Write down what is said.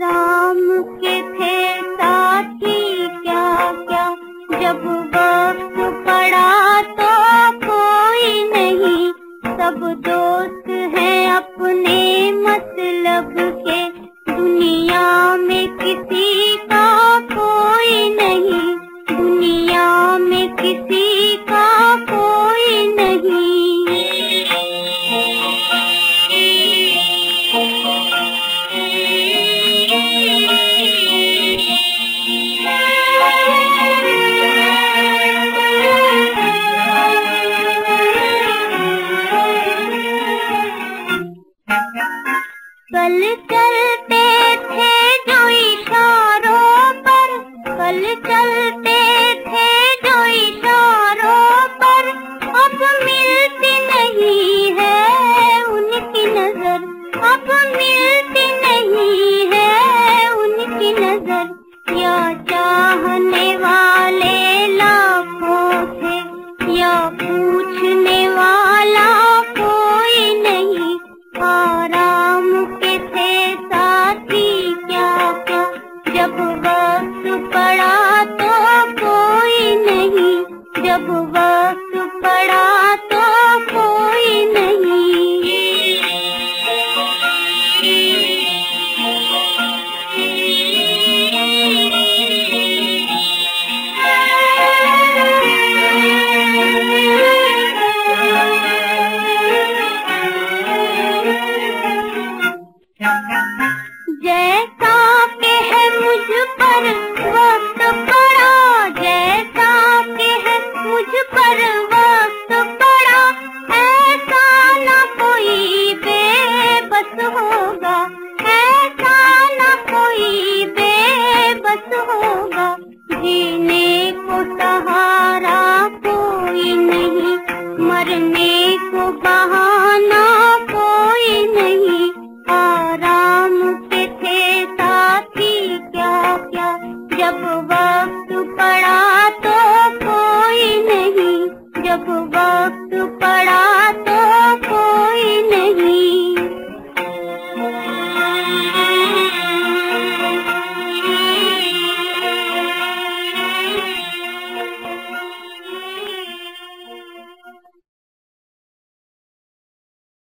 राम के थे साथी क्या क्या जब वक्त पड़ा तो कोई नहीं। सब दोस्त हैं अपने मतलब। अमल करते वक्त पड़ा तो कोई नहीं। जब वक्त पड़ा जब वक्त पड़ा तो कोई नहीं जब वक्त पड़ा